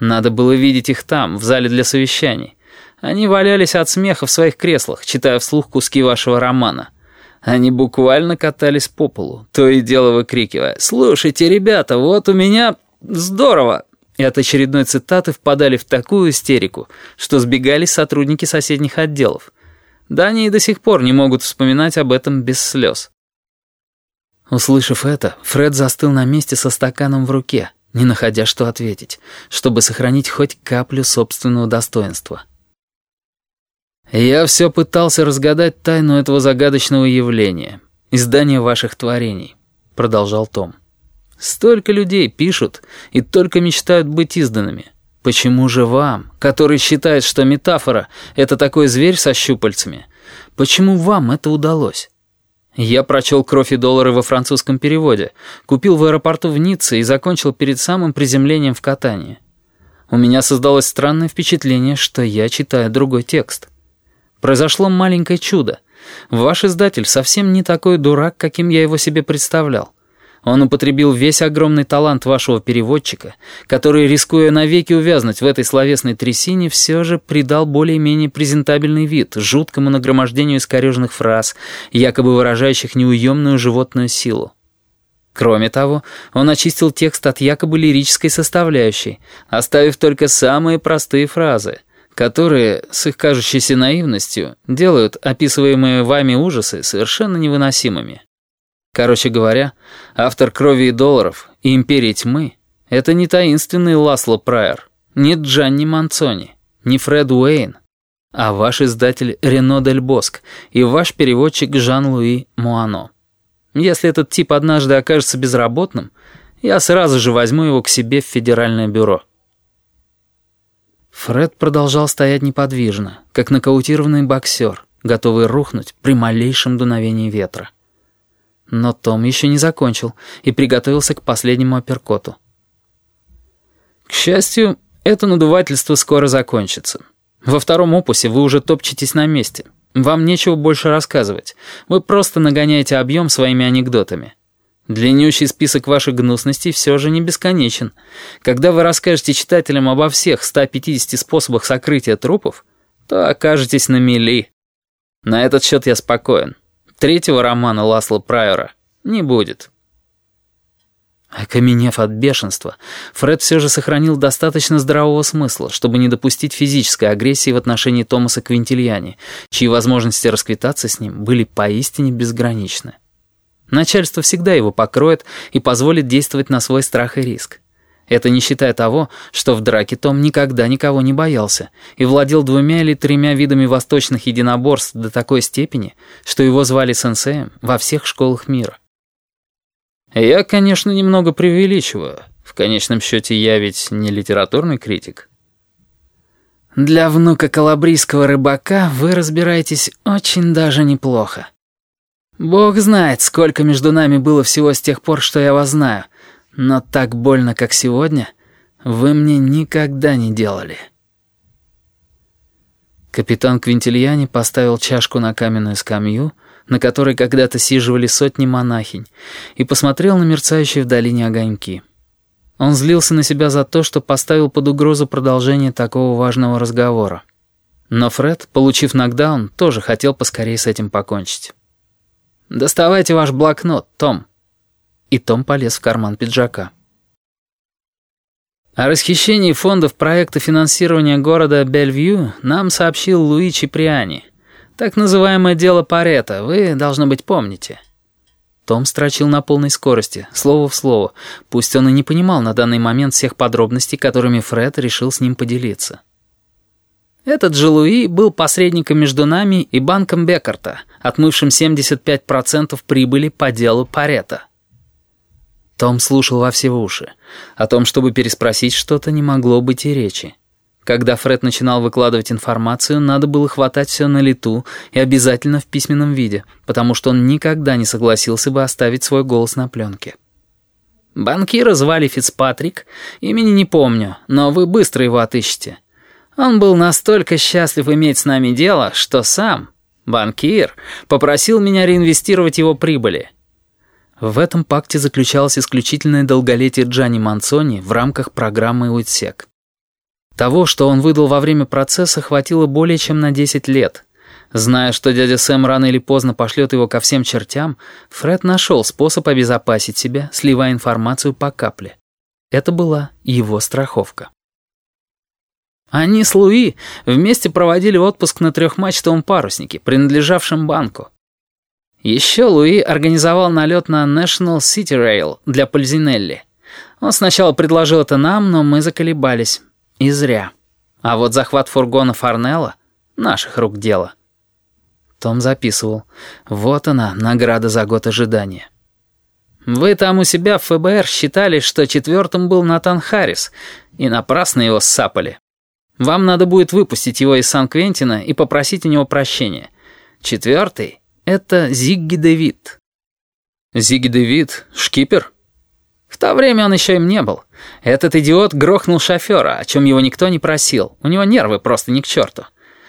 Надо было видеть их там, в зале для совещаний. Они валялись от смеха в своих креслах, читая вслух куски вашего романа. Они буквально катались по полу, то и дело выкрикивая «Слушайте, ребята, вот у меня... здорово!» И от очередной цитаты впадали в такую истерику, что сбегались сотрудники соседних отделов. Да они и до сих пор не могут вспоминать об этом без слез. Услышав это, Фред застыл на месте со стаканом в руке, не находя что ответить, чтобы сохранить хоть каплю собственного достоинства. «Я все пытался разгадать тайну этого загадочного явления, издания ваших творений», — продолжал Том. «Столько людей пишут и только мечтают быть изданными. Почему же вам, который считает, что метафора — это такой зверь со щупальцами, почему вам это удалось?» Я прочел «Кровь и доллары» во французском переводе, купил в аэропорту в Ницце и закончил перед самым приземлением в катании. У меня создалось странное впечатление, что я читаю другой текст. Произошло маленькое чудо. Ваш издатель совсем не такой дурак, каким я его себе представлял. Он употребил весь огромный талант вашего переводчика, который, рискуя навеки увязнуть в этой словесной трясине, все же придал более-менее презентабельный вид жуткому нагромождению искореженных фраз, якобы выражающих неуемную животную силу. Кроме того, он очистил текст от якобы лирической составляющей, оставив только самые простые фразы, которые, с их кажущейся наивностью, делают описываемые вами ужасы совершенно невыносимыми. Короче говоря, автор «Крови и долларов» и «Империи тьмы» — это не таинственный Ласло Прайер, не Джанни Манцони, не Фред Уэйн, а ваш издатель Рено Дель Боск и ваш переводчик Жан-Луи Муано. Если этот тип однажды окажется безработным, я сразу же возьму его к себе в Федеральное бюро. Фред продолжал стоять неподвижно, как нокаутированный боксер, готовый рухнуть при малейшем дуновении ветра. Но Том еще не закончил и приготовился к последнему апперкоту. К счастью, это надувательство скоро закончится. Во втором опусе вы уже топчетесь на месте. Вам нечего больше рассказывать. Вы просто нагоняете объем своими анекдотами. Длиннющий список ваших гнусностей все же не бесконечен. Когда вы расскажете читателям обо всех 150 способах сокрытия трупов, то окажетесь на мели. На этот счет я спокоен. Третьего романа Ласла Прайора не будет. Окаменев от бешенства, Фред все же сохранил достаточно здравого смысла, чтобы не допустить физической агрессии в отношении Томаса Квинтильяни, чьи возможности расквитаться с ним были поистине безграничны. Начальство всегда его покроет и позволит действовать на свой страх и риск. Это не считая того, что в драке Том никогда никого не боялся и владел двумя или тремя видами восточных единоборств до такой степени, что его звали сенсеем во всех школах мира. Я, конечно, немного преувеличиваю. В конечном счете я ведь не литературный критик. Для внука калабрийского рыбака вы разбираетесь очень даже неплохо. Бог знает, сколько между нами было всего с тех пор, что я вас знаю — но так больно, как сегодня, вы мне никогда не делали». Капитан Квинтильяни поставил чашку на каменную скамью, на которой когда-то сиживали сотни монахинь, и посмотрел на мерцающие в долине огоньки. Он злился на себя за то, что поставил под угрозу продолжение такого важного разговора. Но Фред, получив нокдаун, тоже хотел поскорее с этим покончить. «Доставайте ваш блокнот, Том», и Том полез в карман пиджака. О расхищении фондов проекта финансирования города Бельвью нам сообщил Луи Чиприани. Так называемое дело Парета, вы, должно быть, помните. Том строчил на полной скорости, слово в слово, пусть он и не понимал на данный момент всех подробностей, которыми Фред решил с ним поделиться. Этот же Луи был посредником между нами и банком Беккарта, отмывшим 75% прибыли по делу Парета. Том слушал во все уши. О том, чтобы переспросить что-то, не могло быть и речи. Когда Фред начинал выкладывать информацию, надо было хватать все на лету и обязательно в письменном виде, потому что он никогда не согласился бы оставить свой голос на пленке. Банкира звали Фицпатрик, имени не помню, но вы быстро его отыщете. Он был настолько счастлив иметь с нами дело, что сам, банкир, попросил меня реинвестировать его прибыли. В этом пакте заключалось исключительное долголетие Джани Мансони в рамках программы «Уитсек». Того, что он выдал во время процесса, хватило более чем на 10 лет. Зная, что дядя Сэм рано или поздно пошлет его ко всем чертям, Фред нашел способ обезопасить себя, сливая информацию по капле. Это была его страховка. Они с Луи вместе проводили отпуск на трехмачтовом паруснике, принадлежавшем банку. Еще Луи организовал налет на National City Rail для Пользинелли. Он сначала предложил это нам, но мы заколебались. И зря. А вот захват фургона Форнелла — наших рук дело. Том записывал. Вот она, награда за год ожидания. Вы там у себя в ФБР считали, что четвертым был Натан Харрис, и напрасно его ссапали. Вам надо будет выпустить его из Сан-Квентина и попросить у него прощения. Четвертый — это Зигги Дэвид. Зигги Дэвид? Шкипер? В то время он еще им не был. Этот идиот грохнул шофера, о чем его никто не просил. У него нервы просто не к черту.